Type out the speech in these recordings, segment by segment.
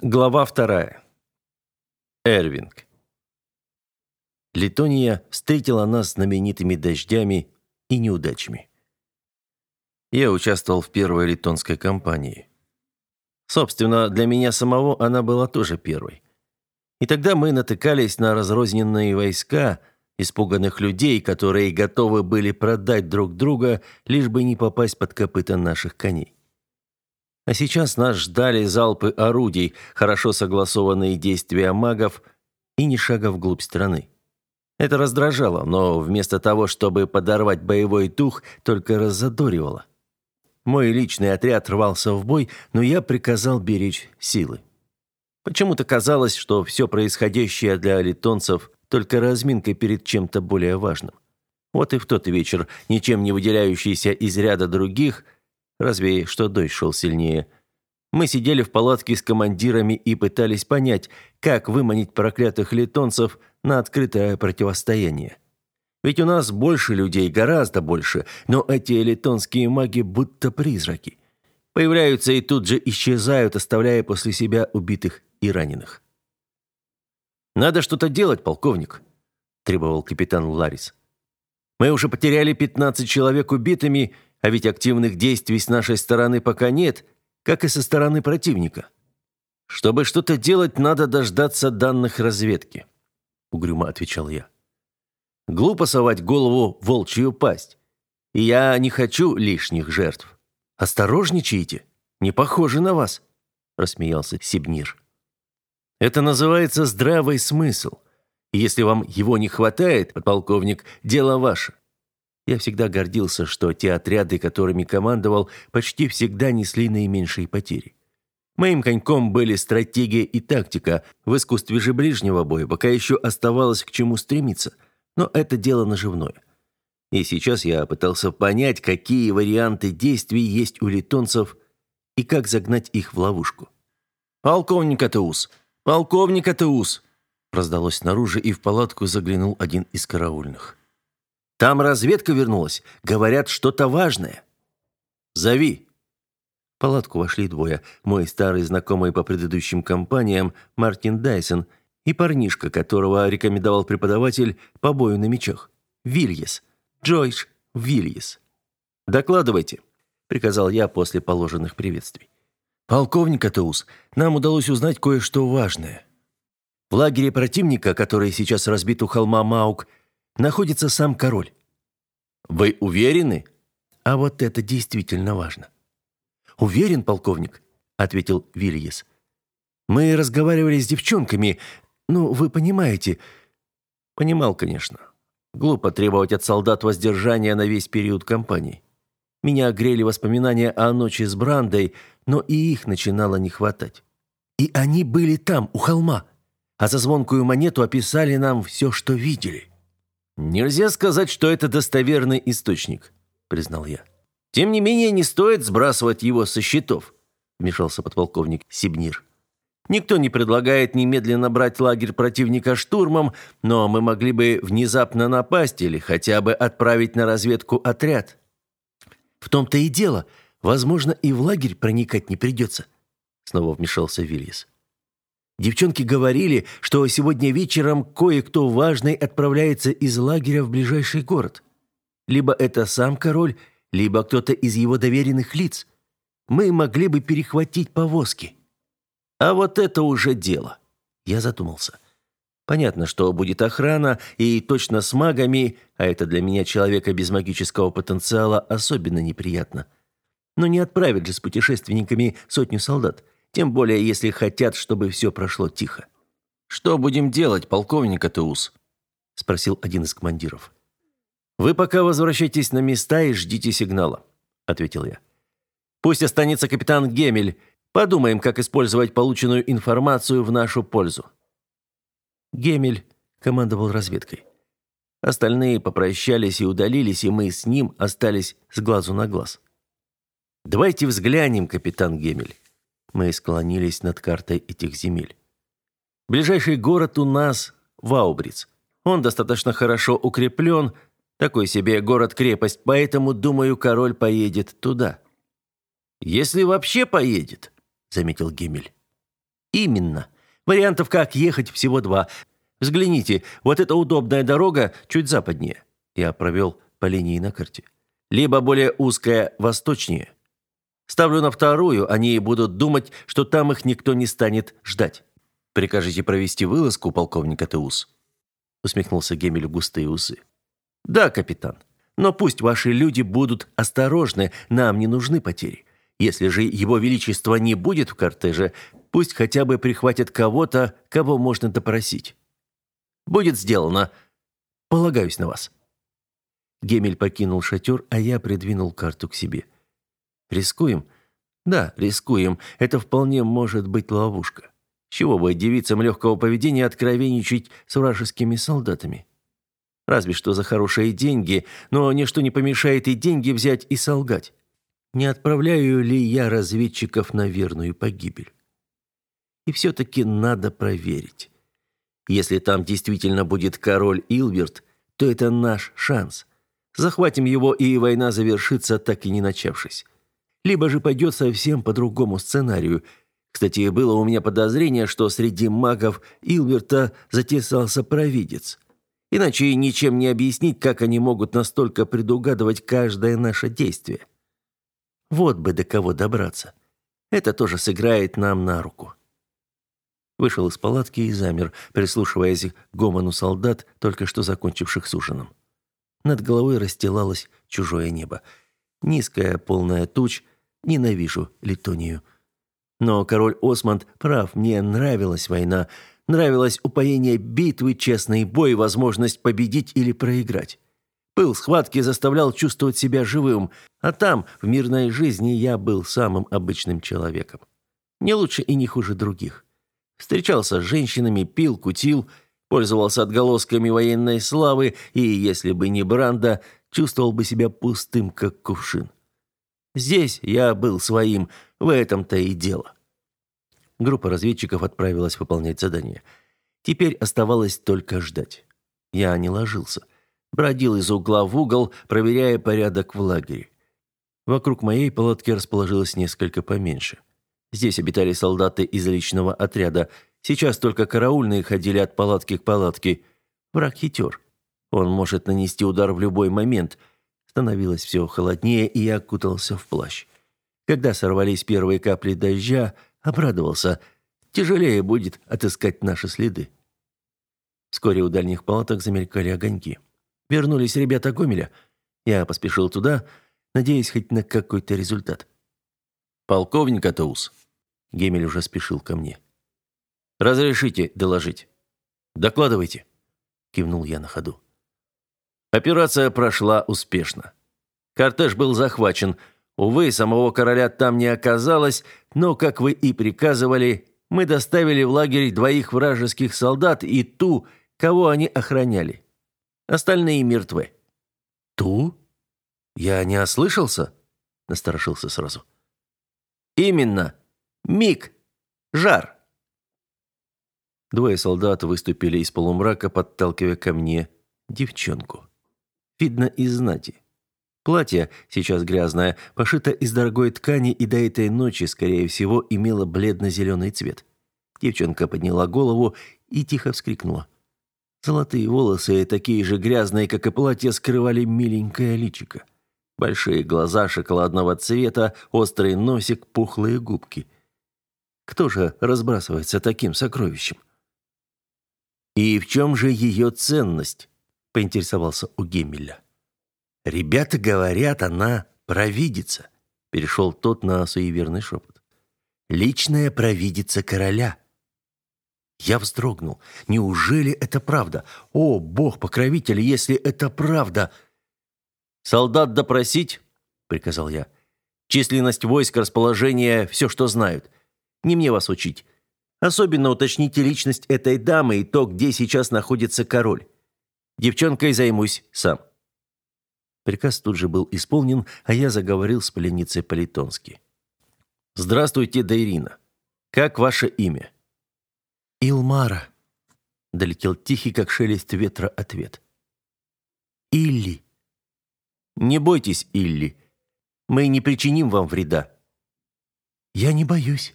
Глава вторая. Эрвинг. Литония встретила нас знаменитыми дождями и неудачами. Я участвовал в первой литонской кампании. Собственно, для меня самого она была тоже первой. И тогда мы натыкались на разрозненные войска, испуганных людей, которые готовы были продать друг друга, лишь бы не попасть под копыта наших коней. А сейчас нас ждали залпы орудий, хорошо согласованные действия магов и ни шага вглубь страны. Это раздражало, но вместо того, чтобы подорвать боевой дух, только раззадоривало. Мой личный отряд рвался в бой, но я приказал беречь силы. Почему-то казалось, что все происходящее для литонцев только разминкой перед чем-то более важным. Вот и в тот вечер, ничем не выделяющийся из ряда других – Разве что дождь шел сильнее. Мы сидели в палатке с командирами и пытались понять, как выманить проклятых литонцев на открытое противостояние. Ведь у нас больше людей, гораздо больше, но эти литонские маги будто призраки. Появляются и тут же исчезают, оставляя после себя убитых и раненых. «Надо что-то делать, полковник», – требовал капитан Ларис. «Мы уже потеряли 15 человек убитыми, а ведь активных действий с нашей стороны пока нет, как и со стороны противника. Чтобы что-то делать, надо дождаться данных разведки, угрюмо отвечал я. Глупо совать голову в волчью пасть. И я не хочу лишних жертв. Осторожничайте, не похоже на вас, рассмеялся Сибнир. Это называется здравый смысл. если вам его не хватает, подполковник, дело ваше. Я всегда гордился, что те отряды, которыми командовал, почти всегда несли наименьшие потери. Моим коньком были стратегия и тактика. В искусстве же ближнего боя пока еще оставалось к чему стремиться. Но это дело наживное. И сейчас я пытался понять, какие варианты действий есть у литонцев и как загнать их в ловушку. «Полковник Атеус! Полковник Атеус!» Раздалось снаружи, и в палатку заглянул один из караульных. Там разведка вернулась. Говорят, что-то важное. Зови. В палатку вошли двое. Мой старый знакомый по предыдущим компаниям Мартин Дайсон и парнишка, которого рекомендовал преподаватель по бою на мечах. Вильес. Джойш Вильес. «Докладывайте», — приказал я после положенных приветствий. «Полковник Атеус, нам удалось узнать кое-что важное. В лагере противника, который сейчас разбит у холма Маук, находится сам король. Вы уверены? А вот это действительно важно. Уверен, полковник, ответил Вильес. Мы разговаривали с девчонками. Ну, вы понимаете. Понимал, конечно. Глупо требовать от солдат воздержания на весь период кампании. Меня грели воспоминания о ночи с Брандой, но и их начинало не хватать. И они были там, у холма, а за звонкую монету описали нам все, что видели. «Нельзя сказать, что это достоверный источник», — признал я. «Тем не менее, не стоит сбрасывать его со счетов», — вмешался подполковник Сибнир. «Никто не предлагает немедленно брать лагерь противника штурмом, но мы могли бы внезапно напасть или хотя бы отправить на разведку отряд». «В том-то и дело. Возможно, и в лагерь проникать не придется», — снова вмешался Вильяс. Девчонки говорили, что сегодня вечером кое-кто важный отправляется из лагеря в ближайший город. Либо это сам король, либо кто-то из его доверенных лиц. Мы могли бы перехватить повозки. А вот это уже дело. Я задумался. Понятно, что будет охрана, и точно с магами, а это для меня человека без магического потенциала особенно неприятно. Но не отправят же с путешественниками сотню солдат тем более если хотят, чтобы все прошло тихо. «Что будем делать, полковник Атеус?» – спросил один из командиров. «Вы пока возвращайтесь на места и ждите сигнала», – ответил я. «Пусть останется капитан Гемель. Подумаем, как использовать полученную информацию в нашу пользу». Гемель командовал разведкой. Остальные попрощались и удалились, и мы с ним остались с глазу на глаз. «Давайте взглянем, капитан Гемель», мы склонились над картой этих земель. Ближайший город у нас – Ваубриц. Он достаточно хорошо укреплен, такой себе город-крепость, поэтому, думаю, король поедет туда. «Если вообще поедет», – заметил Гемель. Именно. Вариантов, как ехать, всего два. Взгляните, вот эта удобная дорога чуть западнее. Я провел по линии на карте. Либо более узкая восточнее. Ставлю на вторую, они будут думать, что там их никто не станет ждать. Прикажете провести вылазку, полковник Атеус?» Усмехнулся Гемель густые усы. «Да, капитан. Но пусть ваши люди будут осторожны, нам не нужны потери. Если же его величество не будет в кортеже, пусть хотя бы прихватят кого-то, кого можно допросить. Будет сделано. Полагаюсь на вас». Гемель покинул шатер, а я придвинул карту к себе. «Рискуем?» «Да, рискуем. Это вполне может быть ловушка. чего бы девицам легкого поведения откровенничать с вражескими солдатами? Разве что за хорошие деньги, но ничто не помешает и деньги взять и солгать. Не отправляю ли я разведчиков на верную погибель? И все-таки надо проверить. Если там действительно будет король Илверт, то это наш шанс. Захватим его, и война завершится, так и не начавшись. Либо же пойдет совсем по другому сценарию. Кстати, было у меня подозрение, что среди магов Илверта затесался провидец. Иначе ничем не объяснить, как они могут настолько предугадывать каждое наше действие. Вот бы до кого добраться. Это тоже сыграет нам на руку. Вышел из палатки и замер, прислушиваясь к гомону солдат, только что закончивших с ужином. Над головой расстилалось чужое небо. Низкая, полная туч. Ненавижу Литонию. Но король Осмонд прав, мне нравилась война. Нравилось упоение битвы, честный бой, возможность победить или проиграть. Пыл схватки заставлял чувствовать себя живым, а там, в мирной жизни, я был самым обычным человеком. Не лучше и не хуже других. Встречался с женщинами, пил, кутил, пользовался отголосками военной славы и, если бы не Бранда, чувствовал бы себя пустым, как кувшин. Здесь я был своим, в этом-то и дело. Группа разведчиков отправилась выполнять задание. Теперь оставалось только ждать. Я не ложился. Бродил из угла в угол, проверяя порядок в лагере. Вокруг моей палатки расположилось несколько поменьше. Здесь обитали солдаты из личного отряда. Сейчас только караульные ходили от палатки к палатке. Враг хитер. Он может нанести удар в любой момент. Становилось все холоднее, и я окутался в плащ. Когда сорвались первые капли дождя, обрадовался. Тяжелее будет отыскать наши следы. Вскоре у дальних палаток замелькали огоньки. Вернулись ребята Гомеля. Я поспешил туда, надеясь хоть на какой-то результат. «Полковник Атаус». Гемель уже спешил ко мне. «Разрешите доложить?» «Докладывайте», — кивнул я на ходу. Операция прошла успешно. Кортеж был захвачен. Увы, самого короля там не оказалось, но, как вы и приказывали, мы доставили в лагерь двоих вражеских солдат и ту, кого они охраняли. Остальные мертвы». «Ту? Я не ослышался?» – насторожился сразу. «Именно. Миг. Жар». Двое солдат выступили из полумрака, подталкивая ко мне девчонку. Видно из знати. Платье, сейчас грязное, пошито из дорогой ткани и до этой ночи, скорее всего, имело бледно-зеленый цвет. Девчонка подняла голову и тихо вскрикнула. Золотые волосы, такие же грязные, как и платье, скрывали миленькое личико. Большие глаза шоколадного цвета, острый носик, пухлые губки. Кто же разбрасывается таким сокровищем? «И в чем же ее ценность?» – поинтересовался у Гемеля. «Ребята говорят, она провидица», – перешел тот на суеверный шепот. «Личная провидица короля». Я вздрогнул. Неужели это правда? О, бог-покровитель, если это правда! «Солдат допросить?» – приказал я. «Численность войск, расположение, все, что знают. Не мне вас учить. Особенно уточните личность этой дамы и то, где сейчас находится король. Девчонкой займусь сам». Приказ тут же был исполнен, а я заговорил с пленницей по-литонски. «Здравствуйте, Дайрина. Как ваше имя?» «Илмара», — долетел тихий, как шелест ветра, ответ. «Илли». «Не бойтесь, Илли. Мы не причиним вам вреда». «Я не боюсь.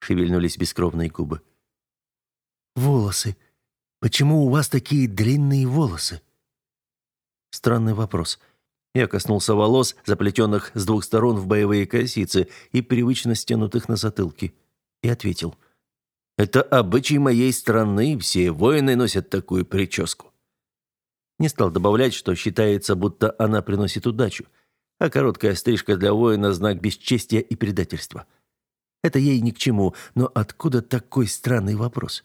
шевельнулись бескровные губы. Волосы. Почему у вас такие длинные волосы? Странный вопрос. Я коснулся волос, заплетенных с двух сторон в боевые косицы и привычно стянутых на затылке, и ответил. «Это обычай моей страны, все воины носят такую прическу». Не стал добавлять, что считается, будто она приносит удачу, а короткая стрижка для воина – знак бесчестия и предательства. Это ей ни к чему, но откуда такой странный вопрос?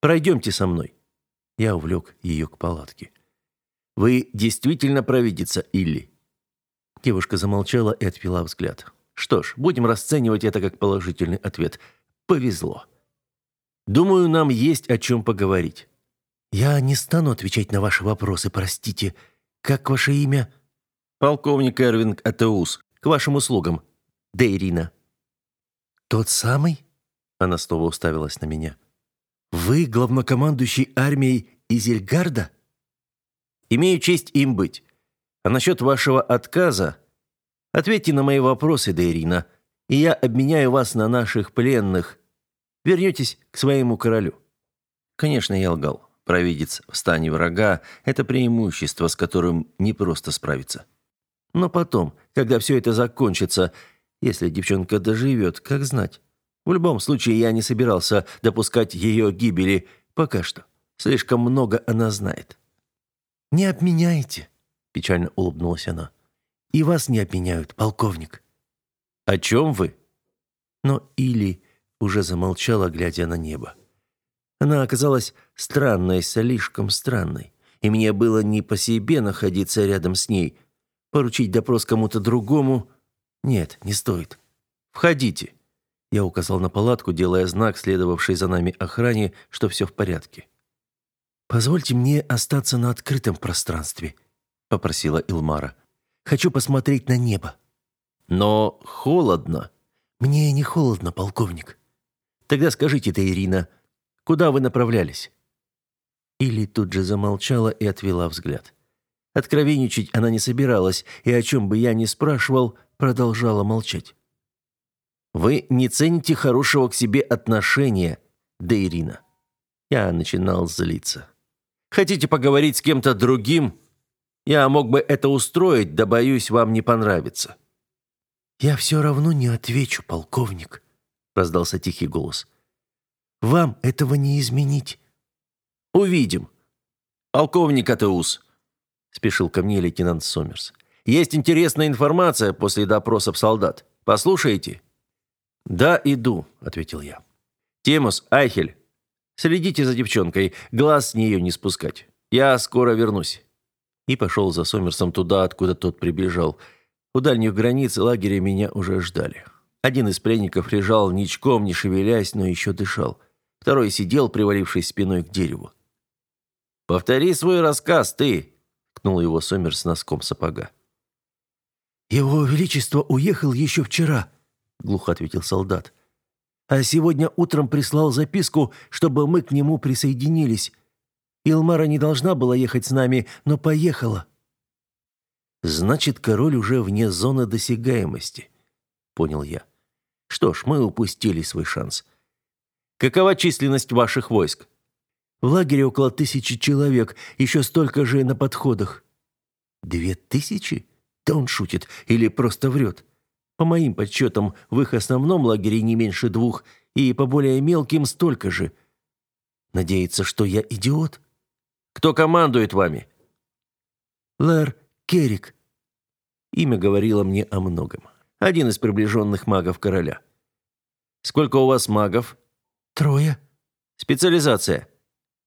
«Пройдемте со мной». Я увлек ее к палатке. «Вы действительно провидица, Илли?» Девушка замолчала и отвела взгляд. «Что ж, будем расценивать это как положительный ответ. Повезло. Думаю, нам есть о чем поговорить». «Я не стану отвечать на ваши вопросы, простите. Как ваше имя?» «Полковник Эрвинг Атеус. К вашим услугам. Дейрина». «Тот самый?» Она снова уставилась на меня. «Вы главнокомандующий армией Изельгарда?» «Имею честь им быть. А насчет вашего отказа... Ответьте на мои вопросы, Дейрина, и я обменяю вас на наших пленных. Вернетесь к своему королю». Конечно, я лгал. Провидец в стане врага – это преимущество, с которым не просто справиться. Но потом, когда все это закончится, если девчонка доживет, как знать. В любом случае, я не собирался допускать ее гибели пока что. Слишком много она знает. «Не обменяйте», – печально улыбнулась она. «И вас не обменяют, полковник». «О чем вы?» Но Или уже замолчала, глядя на небо. Она оказалась странной, слишком странной. И мне было не по себе находиться рядом с ней. Поручить допрос кому-то другому... Нет, не стоит. «Входите». Я указал на палатку, делая знак, следовавшей за нами охране, что все в порядке. «Позвольте мне остаться на открытом пространстве», — попросила Илмара. «Хочу посмотреть на небо». «Но холодно». «Мне не холодно, полковник». «Тогда скажите-то, Ирина, Куда вы направлялись?» Или тут же замолчала и отвела взгляд. Откровенничать она не собиралась, и о чем бы я ни спрашивал, продолжала молчать. «Вы не цените хорошего к себе отношения, да Ирина». Я начинал злиться. «Хотите поговорить с кем-то другим? Я мог бы это устроить, да, боюсь, вам не понравится». «Я все равно не отвечу, полковник», — раздался тихий голос. Вам этого не изменить». «Увидим». «Полковник Атеус», — спешил ко мне лейтенант Сомерс. «Есть интересная информация после допросов солдат. Послушаете?» «Да, иду», — ответил я. «Темус, Айхель, следите за девчонкой, глаз с нее не спускать. Я скоро вернусь». И пошел за Сомерсом туда, откуда тот прибежал. У дальних границ лагеря меня уже ждали. Один из пленников лежал ничком, не шевелясь, но еще дышал. Второй сидел, привалившись спиной к дереву. «Повтори свой рассказ, ты!» — ткнул его Сомерс носком сапога. «Его Величество уехал еще вчера», — глухо ответил солдат. «А сегодня утром прислал записку, чтобы мы к нему присоединились. Илмара не должна была ехать с нами, но поехала». «Значит, король уже вне зоны досягаемости», — понял я. «Что ж, мы упустили свой шанс». Какова численность ваших войск? В лагере около тысячи человек, еще столько же на подходах. Две тысячи? Да он шутит или просто врет. По моим подсчетам, в их основном лагере не меньше двух, и по более мелким столько же. Надеется, что я идиот? Кто командует вами? Лэр Керрик. Имя говорило мне о многом. Один из приближенных магов короля. Сколько у вас магов? «Трое». «Специализация».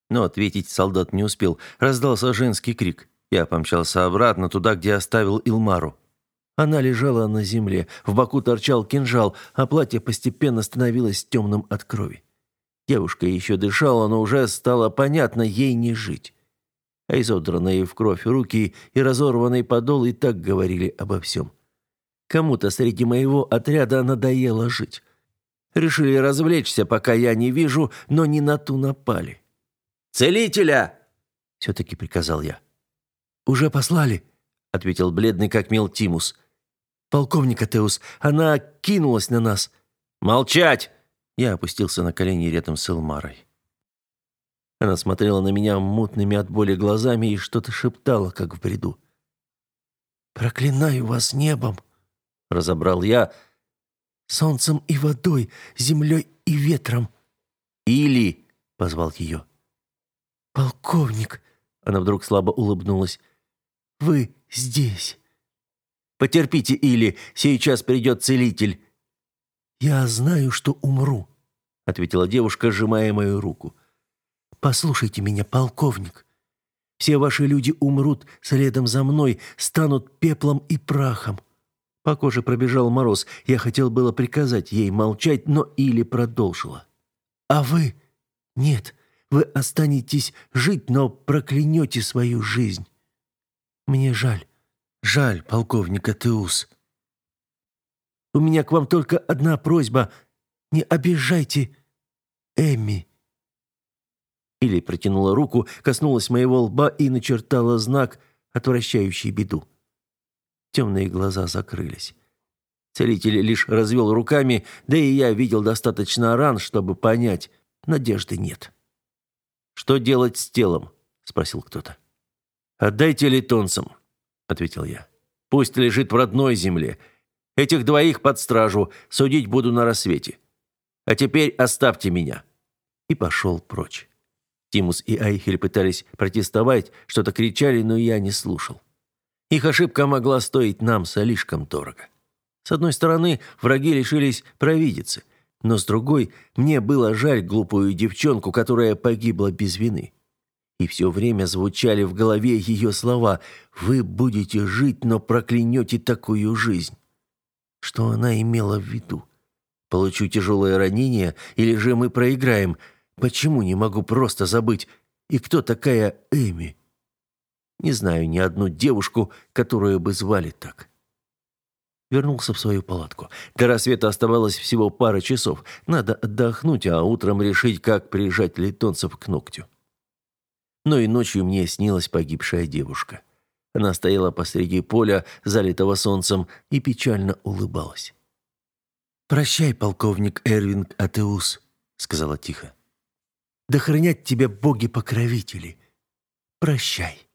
Но ответить солдат не успел. Раздался женский крик. Я помчался обратно, туда, где оставил Илмару. Она лежала на земле, в боку торчал кинжал, а платье постепенно становилось темным от крови. Девушка еще дышала, но уже стало понятно, ей не жить. А изодранные в кровь руки и разорванный подол и так говорили обо всем. Кому-то среди моего отряда надоело жить. Решили развлечься, пока я не вижу, но не на ту напали. «Целителя!» — все-таки приказал я. «Уже послали», — ответил бледный, как мел Тимус. «Полковник Атеус, она кинулась на нас». «Молчать! Я опустился на колени рядом с Элмарой. Она смотрела на меня мутными от боли глазами и что-то шептала, как в бреду. «Проклинаю вас небом!» — разобрал я. «Солнцем и водой, землей и ветром!» «Или!» — позвал ее. «Полковник!» — она вдруг слабо улыбнулась. «Вы здесь!» «Потерпите, Или, сейчас придет целитель!» «Я знаю, что умру», — ответила девушка, сжимая мою руку. Послушайте меня, полковник. Все ваши люди умрут следом за мной, станут пеплом и прахом. По коже пробежал мороз. Я хотел было приказать ей молчать, но Или продолжила. А вы? Нет, вы останетесь жить, но проклянете свою жизнь. Мне жаль. Жаль, полковник Атеус. У меня к вам только одна просьба. Не обижайте Эми. Или протянула руку, коснулась моего лба и начертала знак, отвращающий беду. Темные глаза закрылись. Целитель лишь развел руками, да и я видел достаточно ран, чтобы понять, надежды нет. «Что делать с телом?» — спросил кто-то. «Отдайте литонцам», — ответил я. «Пусть лежит в родной земле. Этих двоих под стражу, судить буду на рассвете. А теперь оставьте меня». И пошел прочь. Тимус и Айхель пытались протестовать, что-то кричали, но я не слушал. Их ошибка могла стоить нам слишком дорого. С одной стороны, враги лишились провидицы, но с другой, мне было жаль глупую девчонку, которая погибла без вины. И все время звучали в голове ее слова «Вы будете жить, но проклянете такую жизнь». Что она имела в виду? Получу тяжелое ранение, или же мы проиграем – Почему не могу просто забыть? И кто такая Эми? Не знаю ни одну девушку, которую бы звали так. Вернулся в свою палатку. До рассвета оставалось всего пара часов. Надо отдохнуть, а утром решить, как прижать литонцев к ногтю. Но и ночью мне снилась погибшая девушка. Она стояла посреди поля, залитого солнцем, и печально улыбалась. «Прощай, полковник Эрвинг Атеус», — сказала тихо. Да хранят тебя боги-покровители. Прощай.